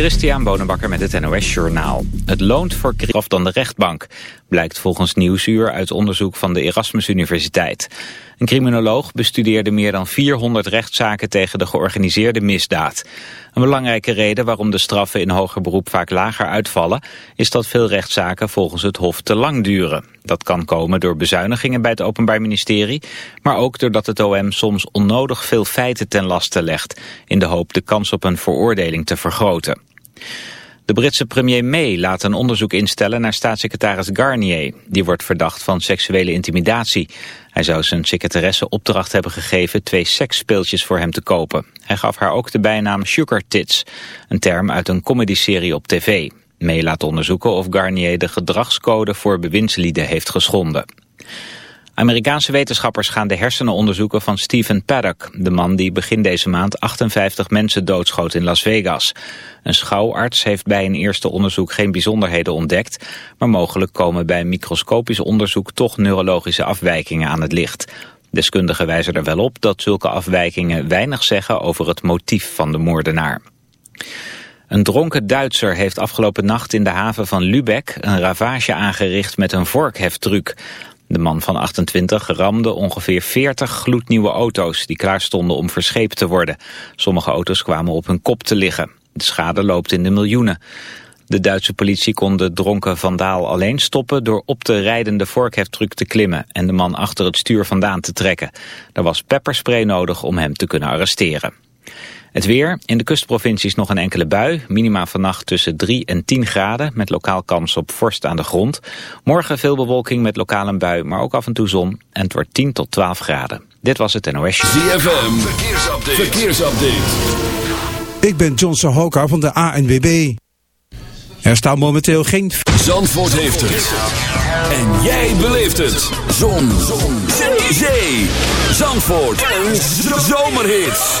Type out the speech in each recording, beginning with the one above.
Christian Bonenbakker met het NOS Journaal. Het loont voor af dan de rechtbank, blijkt volgens Nieuwsuur uit onderzoek van de Erasmus Universiteit. Een criminoloog bestudeerde meer dan 400 rechtszaken tegen de georganiseerde misdaad. Een belangrijke reden waarom de straffen in hoger beroep vaak lager uitvallen... is dat veel rechtszaken volgens het Hof te lang duren. Dat kan komen door bezuinigingen bij het Openbaar Ministerie... maar ook doordat het OM soms onnodig veel feiten ten laste legt... in de hoop de kans op een veroordeling te vergroten. De Britse premier May laat een onderzoek instellen naar staatssecretaris Garnier. Die wordt verdacht van seksuele intimidatie. Hij zou zijn secretaresse opdracht hebben gegeven twee seksspeeltjes voor hem te kopen. Hij gaf haar ook de bijnaam Sugar Tits, een term uit een comedyserie op tv. May laat onderzoeken of Garnier de gedragscode voor bewindslieden heeft geschonden. Amerikaanse wetenschappers gaan de hersenen onderzoeken van Stephen Paddock, de man die begin deze maand 58 mensen doodschoot in Las Vegas. Een schouwarts heeft bij een eerste onderzoek geen bijzonderheden ontdekt, maar mogelijk komen bij microscopisch onderzoek toch neurologische afwijkingen aan het licht. Deskundigen wijzen er wel op dat zulke afwijkingen weinig zeggen over het motief van de moordenaar. Een dronken Duitser heeft afgelopen nacht in de haven van Lübeck een ravage aangericht met een vorkheftruc. De man van 28 ramde ongeveer 40 gloednieuwe auto's die klaar stonden om verscheept te worden. Sommige auto's kwamen op hun kop te liggen. De schade loopt in de miljoenen. De Duitse politie kon de dronken vandaal alleen stoppen door op de rijdende vorkheftruck te klimmen en de man achter het stuur vandaan te trekken. Er was pepperspray nodig om hem te kunnen arresteren. Het weer, in de kustprovincies nog een enkele bui. Minima vannacht tussen 3 en 10 graden, met lokaal kans op vorst aan de grond. Morgen veel bewolking met lokaal een bui, maar ook af en toe zon. En het wordt 10 tot 12 graden. Dit was het NOS ZFM, verkeersupdate. verkeersupdate. Ik ben John Sahoka van de ANWB. Er staat momenteel geen... Zandvoort heeft het. En jij beleeft het. Zon. Zon. Zee. Zandvoort. Een zomerhit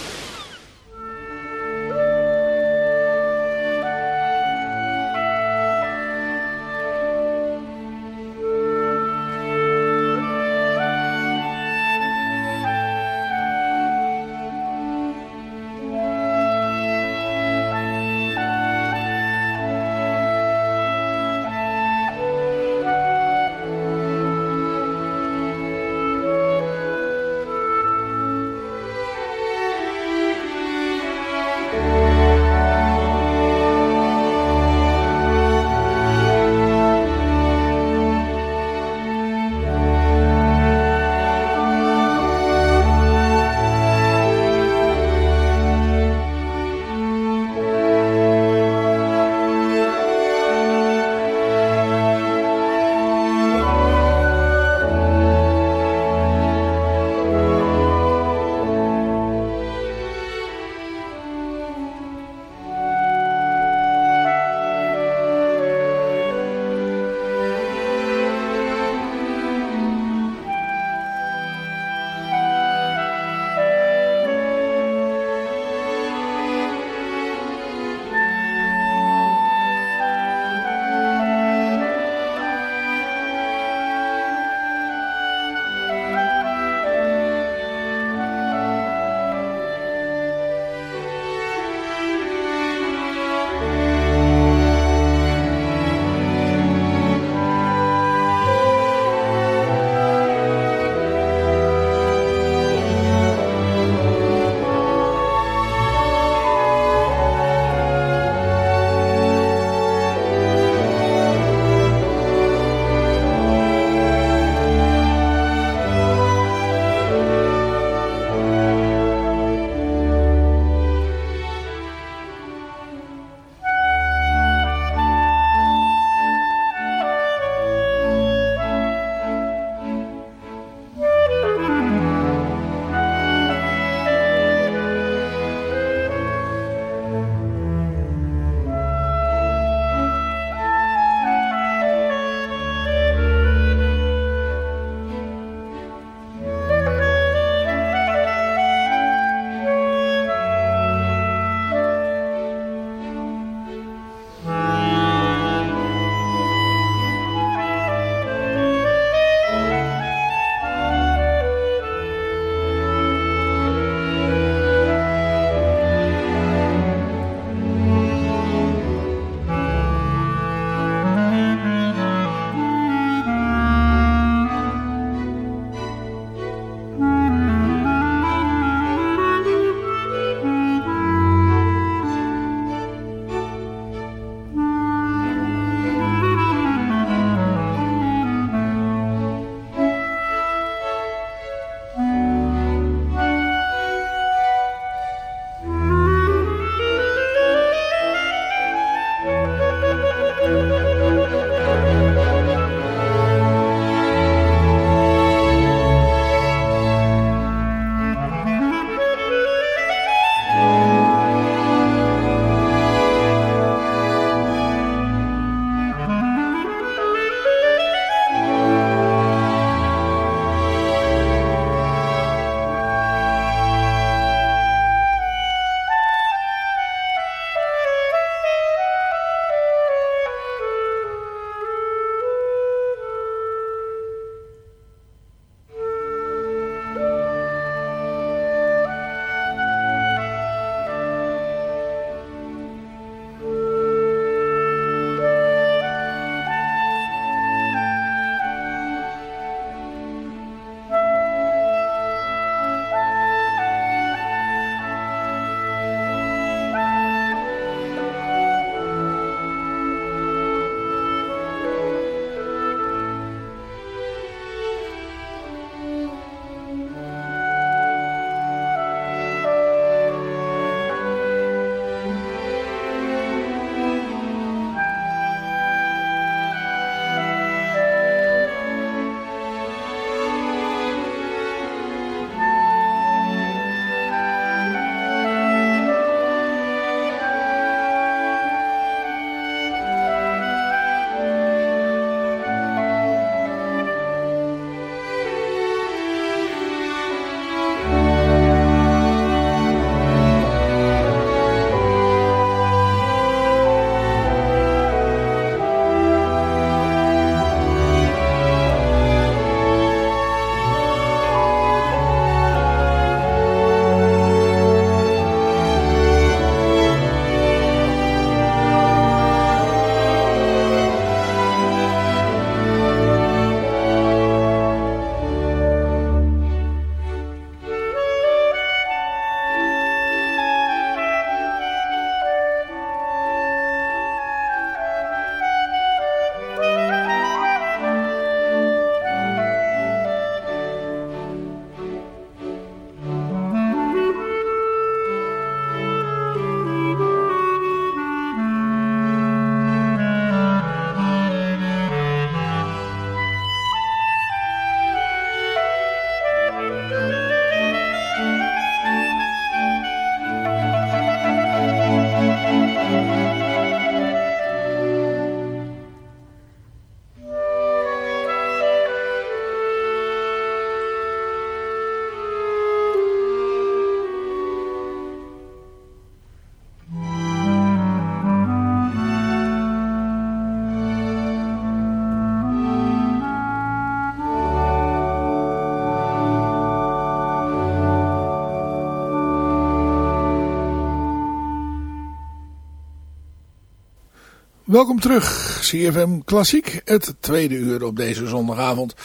Welkom terug, CFM Klassiek, het tweede uur op deze zondagavond.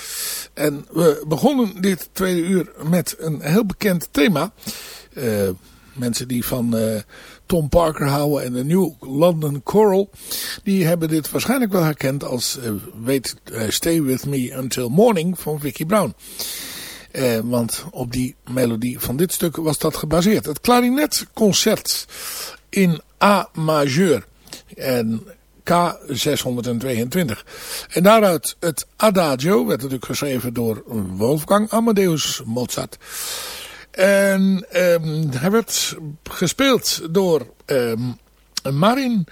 En we begonnen dit tweede uur met een heel bekend thema. Uh, mensen die van uh, Tom Parker houden en de New London Choral, die hebben dit waarschijnlijk wel herkend als uh, weet, Stay With Me Until Morning van Vicky Brown. want op die melodie van dit stuk was dat gebaseerd. Het klarinetconcert in A majeur. En K622. En daaruit het Adagio, werd natuurlijk geschreven door Wolfgang Amadeus Mozart. En um, hij werd gespeeld door um, Marin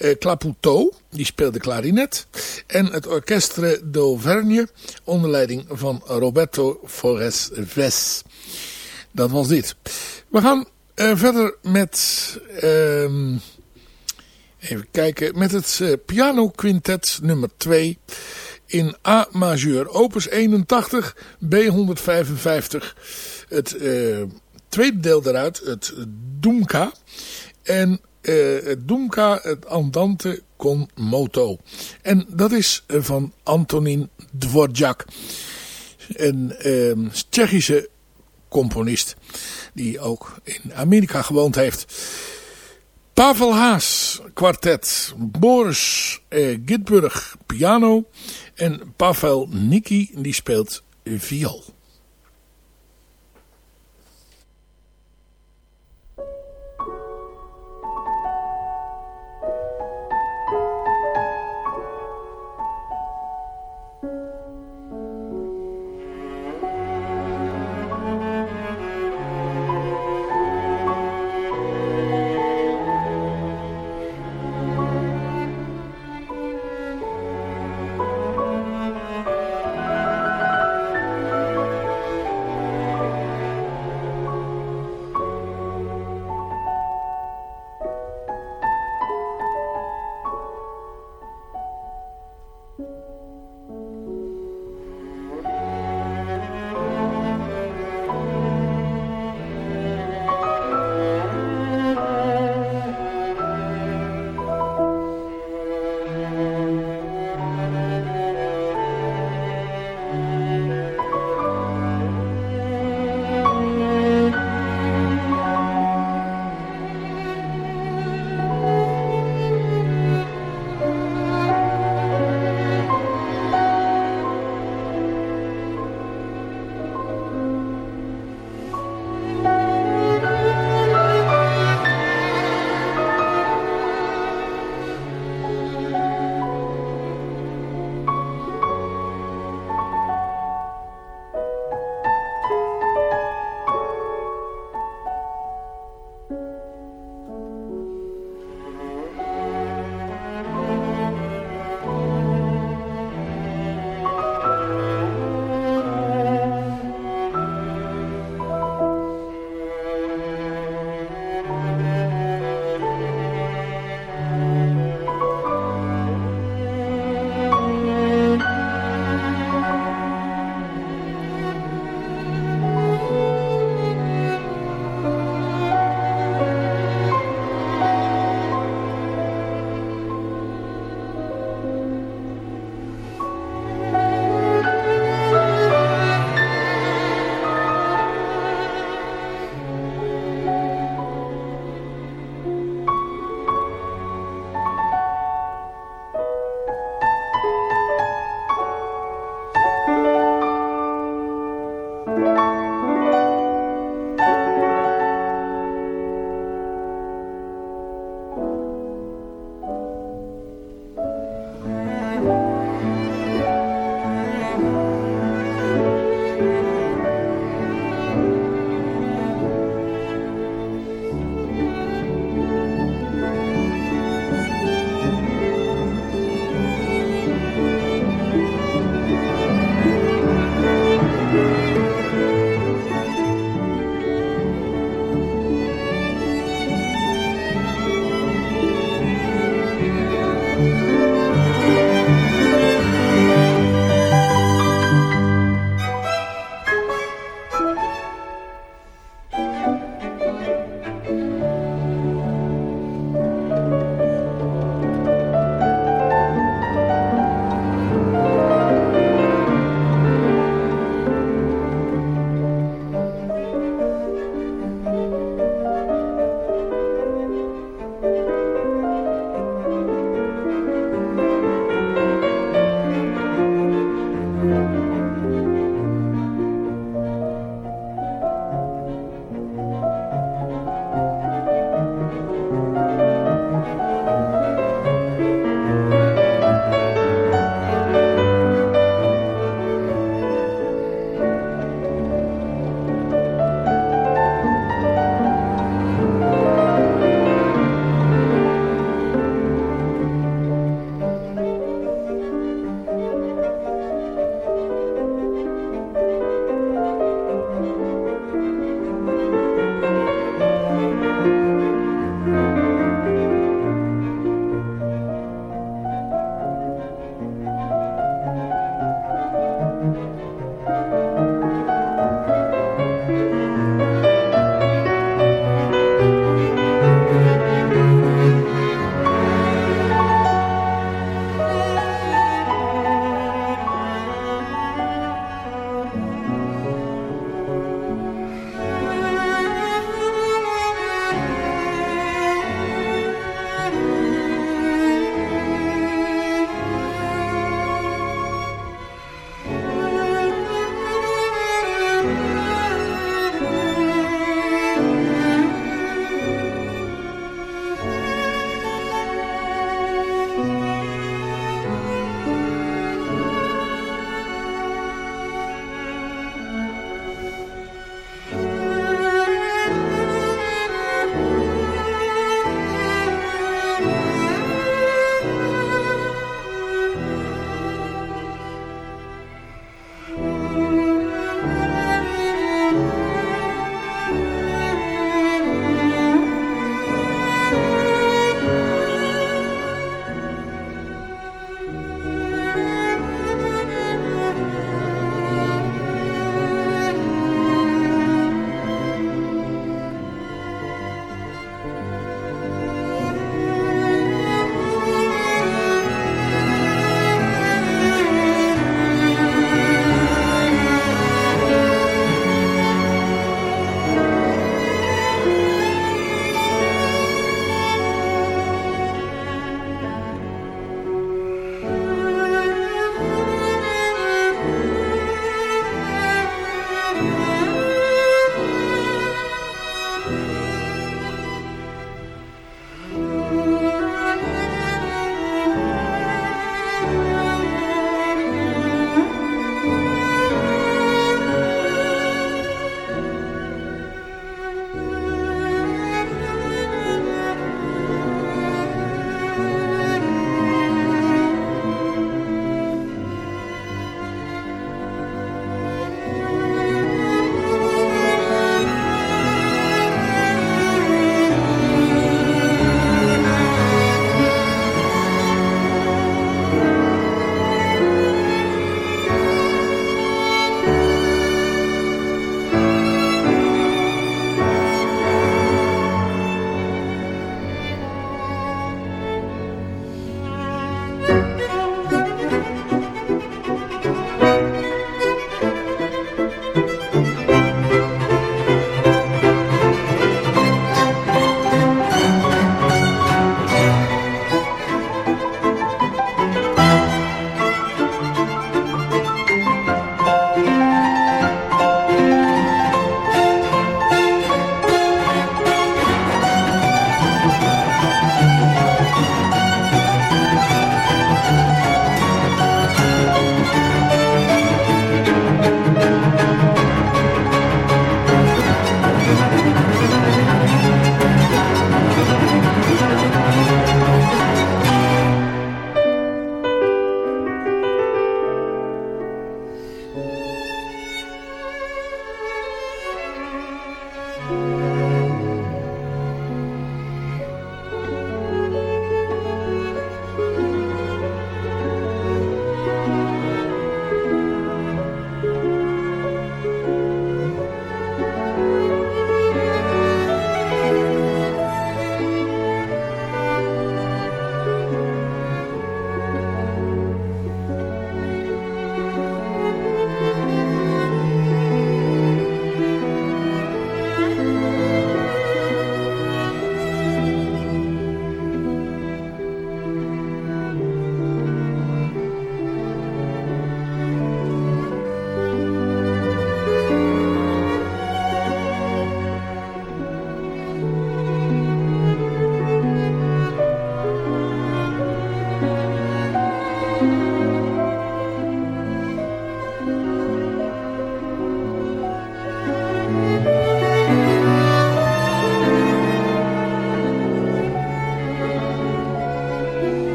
uh, die speelde klarinet. En het Orchestre d'Auvergne onder leiding van Roberto Forres Ves. Dat was dit. We gaan uh, verder met... Uh, Even kijken, met het uh, piano quintet nummer 2 in A majeur, opus 81, B155. Het uh, tweede deel daaruit, het Doemka. En uh, het Doemka, het Andante con moto. En dat is van Antonin Dvorak. Een Tsjechische componist die ook in Amerika gewoond heeft. Pavel Haas, kwartet. Boris eh, Gitburg, piano. En Pavel Niki, die speelt viool.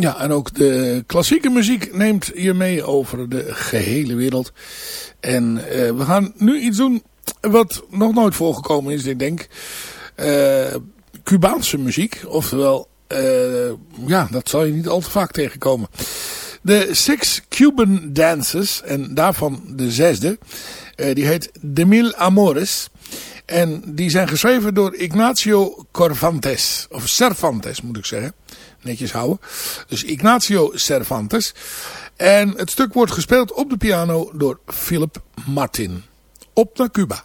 Ja, en ook de klassieke muziek neemt je mee over de gehele wereld. En uh, we gaan nu iets doen wat nog nooit voorgekomen is, ik denk. Uh, Cubaanse muziek, oftewel, uh, ja, dat zal je niet al te vaak tegenkomen. De Six Cuban Dances, en daarvan de zesde, die heet De Mil Amores. En die zijn geschreven door Ignacio Corvantes, of Cervantes moet ik zeggen netjes houden. Dus Ignacio Cervantes. En het stuk wordt gespeeld op de piano door Philip Martin. Op naar Cuba.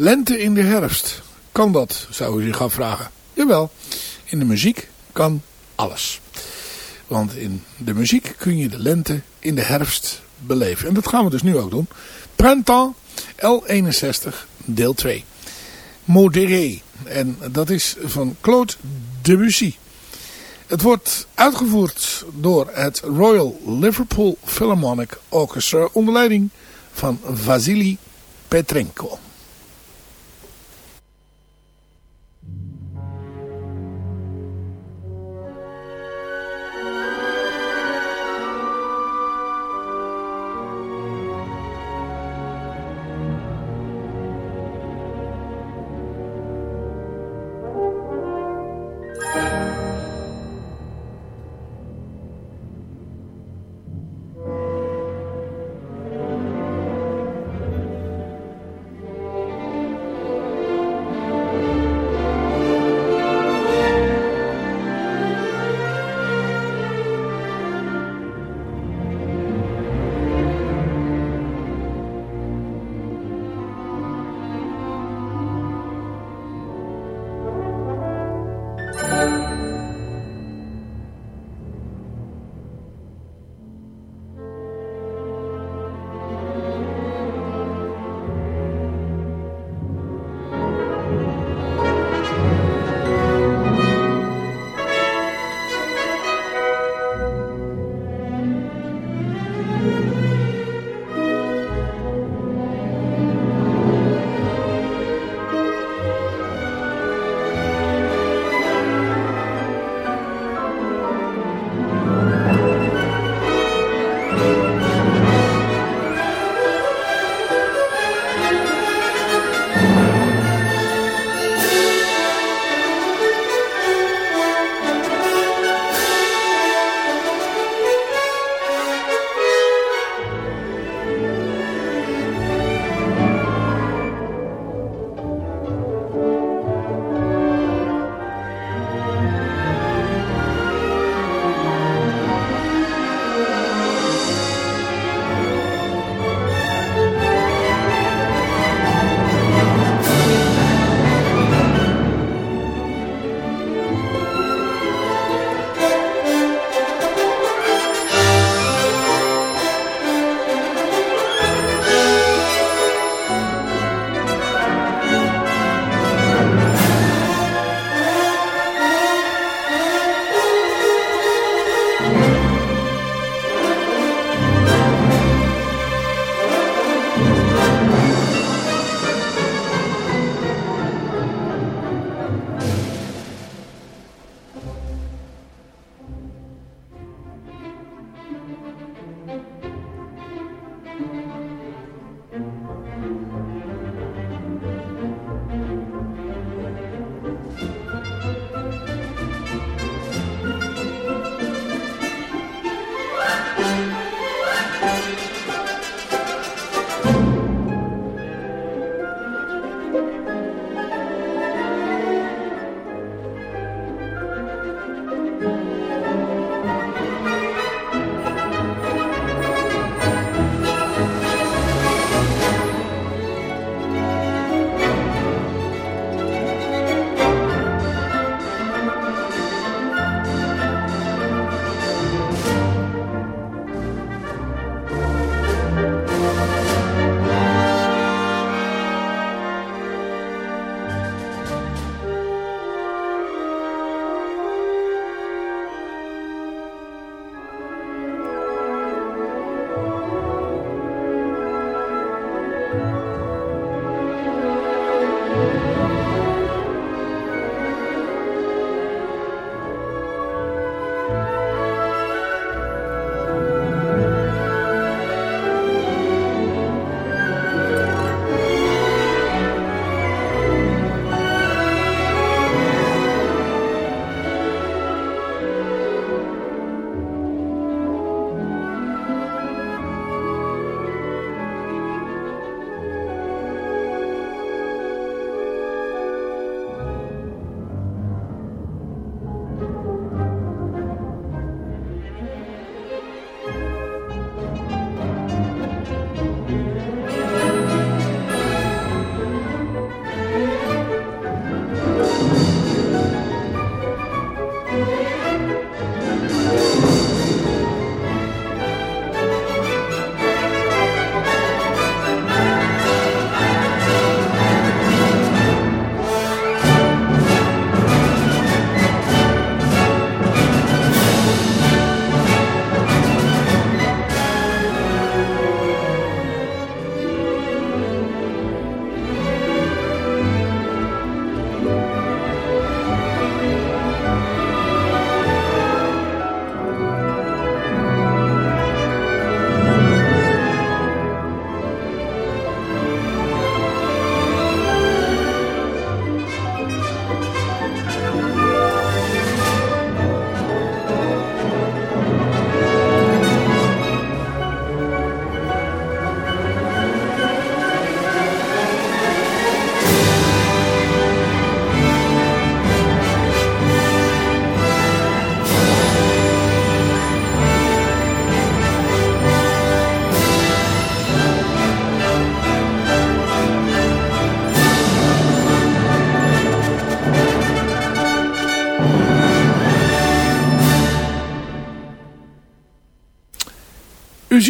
Lente in de herfst. Kan dat, zou u zich afvragen. Jawel, in de muziek kan alles. Want in de muziek kun je de lente in de herfst beleven. En dat gaan we dus nu ook doen. Printemps L61 deel 2. Modéré. En dat is van Claude Debussy. Het wordt uitgevoerd door het Royal Liverpool Philharmonic Orchestra onder leiding van Vasily Petrenko.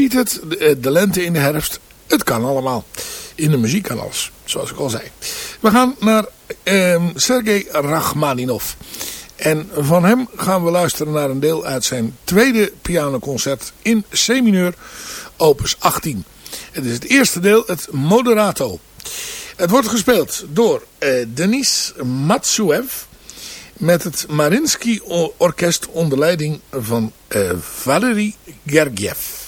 Ziet het, de, de lente in de herfst, het kan allemaal. In de muziek kan alles, zoals ik al zei. We gaan naar eh, Sergei Rachmaninov. En van hem gaan we luisteren naar een deel uit zijn tweede pianoconcert in C-mineur, opus 18. Het is het eerste deel, het Moderato. Het wordt gespeeld door eh, Denis Matsuev met het Marinsky Orkest onder leiding van eh, Valery Gergiev.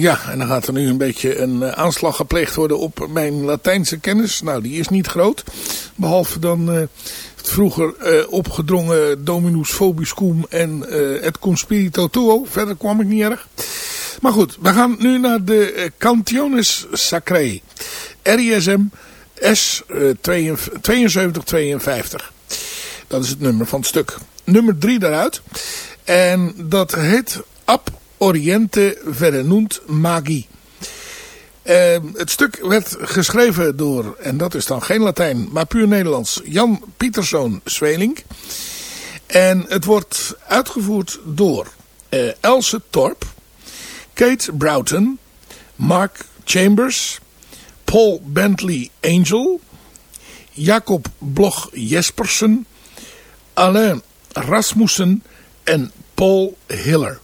Ja, en dan gaat er nu een beetje een uh, aanslag gepleegd worden op mijn Latijnse kennis. Nou, die is niet groot. Behalve dan uh, het vroeger uh, opgedrongen Dominus Vobiscum en het Conspirito Tuo. Verder kwam ik niet erg. Maar goed, we gaan nu naar de Cantiones Sacré. RISM S 7252. Dat is het nummer van het stuk. Nummer 3 daaruit. En dat heet Ab Oriente Verenunt Magi. Uh, het stuk werd geschreven door, en dat is dan geen Latijn, maar puur Nederlands, Jan Pieterszoon Zweling. En het wordt uitgevoerd door uh, Else Torp, Kate Broughton, Mark Chambers, Paul Bentley Angel, Jacob Bloch Jespersen, Alain Rasmussen en Paul Hiller.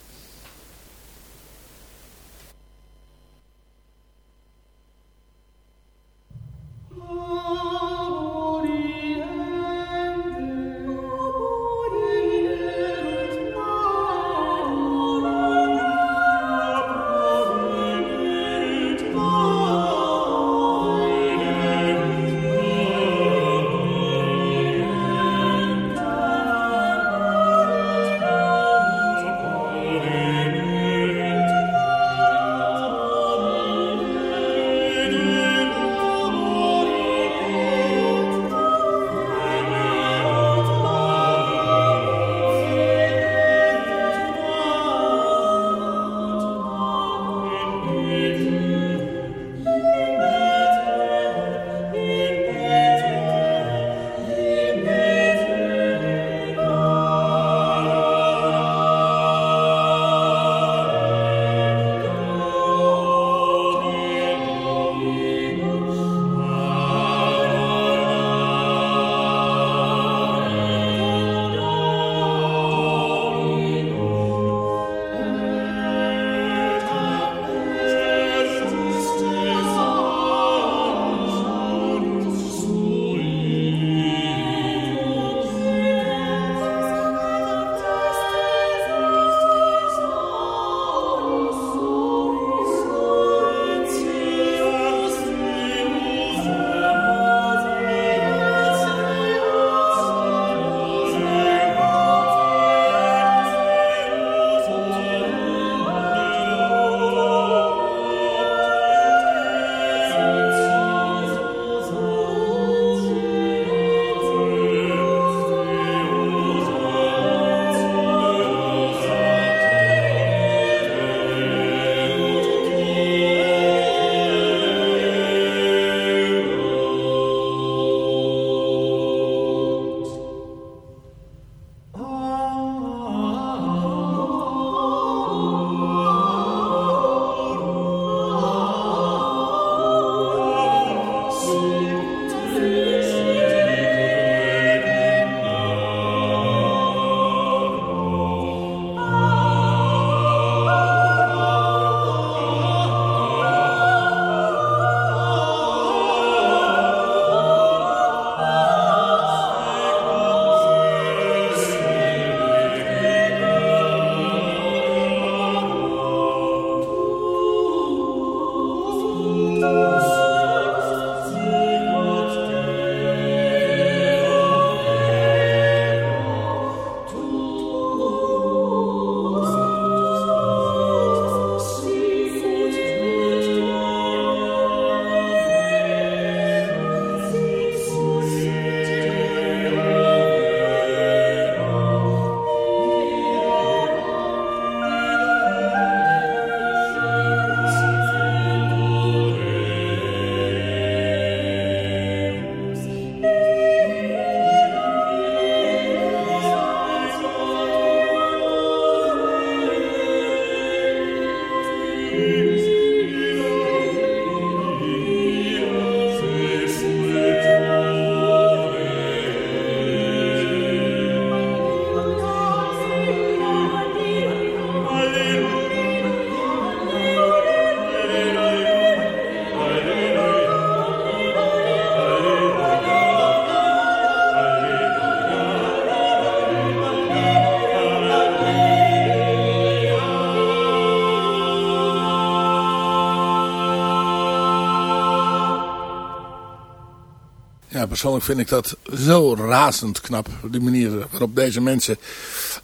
Persoonlijk vind ik dat zo razend knap. De manier waarop deze mensen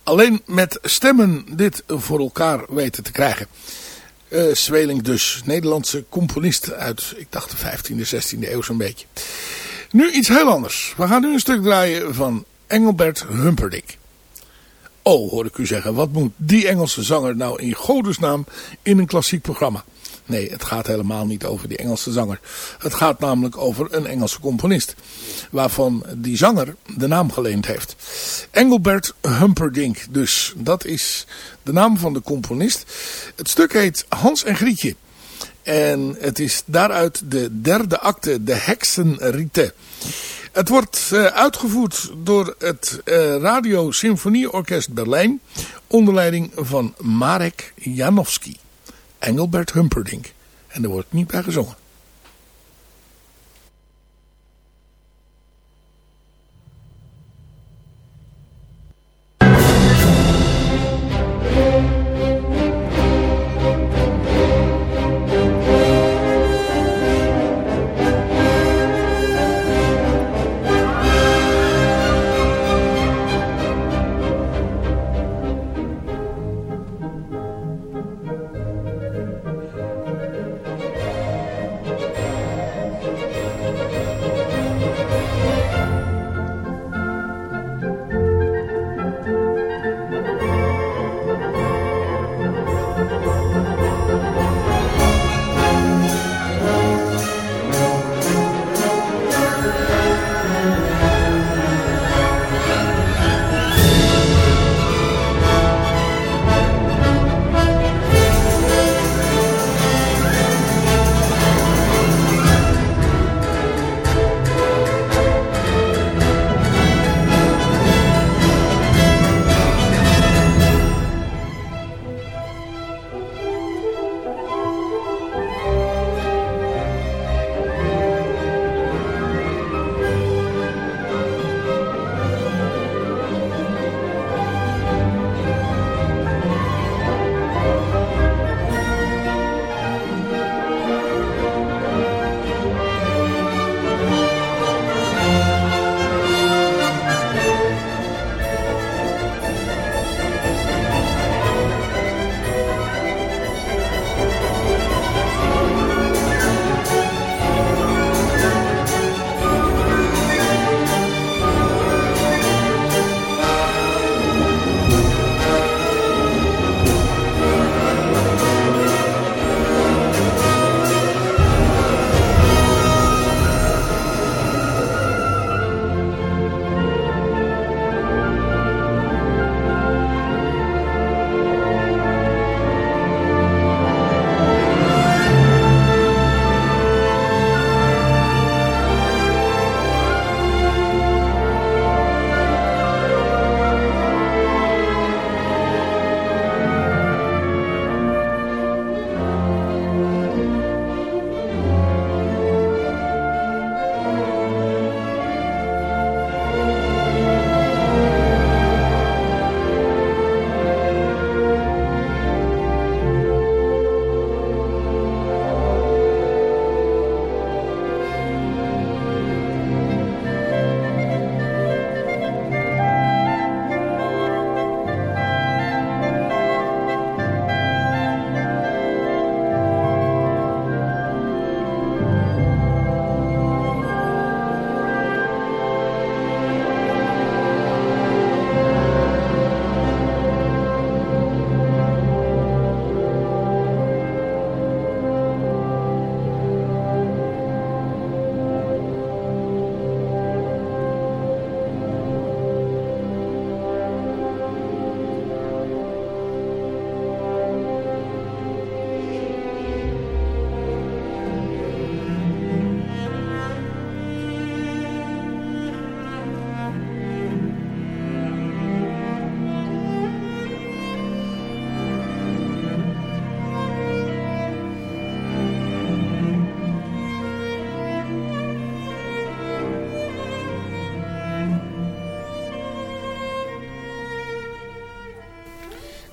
alleen met stemmen dit voor elkaar weten te krijgen. Uh, Zweling dus, Nederlandse componist uit, ik dacht de 15e, 16e eeuw zo'n beetje. Nu iets heel anders. We gaan nu een stuk draaien van Engelbert Humperdinck. Oh, hoor ik u zeggen, wat moet die Engelse zanger nou in godesnaam in een klassiek programma? Nee, het gaat helemaal niet over die Engelse zanger. Het gaat namelijk over een Engelse componist. Waarvan die zanger de naam geleend heeft. Engelbert Humperdinck dus. Dat is de naam van de componist. Het stuk heet Hans en Grietje. En het is daaruit de derde acte, de Heksenrieten. Het wordt uh, uitgevoerd door het uh, Radio Symfonieorkest Berlijn onder leiding van Marek Janowski. Engelbert Humperdinck. En er wordt niet bij gezongen.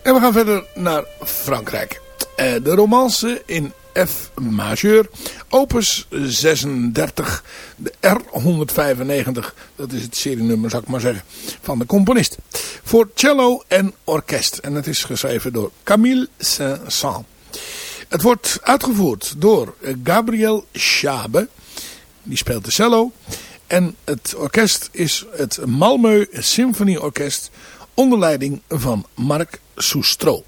En we gaan verder naar Frankrijk. Uh, de romance in F majeur, opus 36, de R195, dat is het serienummer zou ik maar zeggen, van de componist. Voor cello en orkest en het is geschreven door Camille Saint-Saëns. Het wordt uitgevoerd door Gabriel Schabe, die speelt de cello. En het orkest is het Malmö Symfonieorkest onder leiding van Mark Soustro.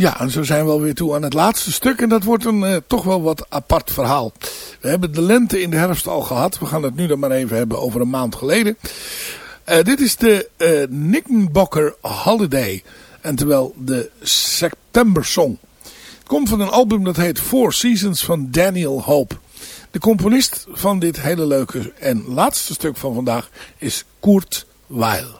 Ja, en zo zijn we alweer toe aan het laatste stuk. En dat wordt een uh, toch wel wat apart verhaal. We hebben de lente in de herfst al gehad. We gaan het nu dan maar even hebben over een maand geleden. Uh, dit is de uh, Holiday. En terwijl de September Song. Het komt van een album dat heet Four Seasons van Daniel Hope. De componist van dit hele leuke en laatste stuk van vandaag is Kurt Weil.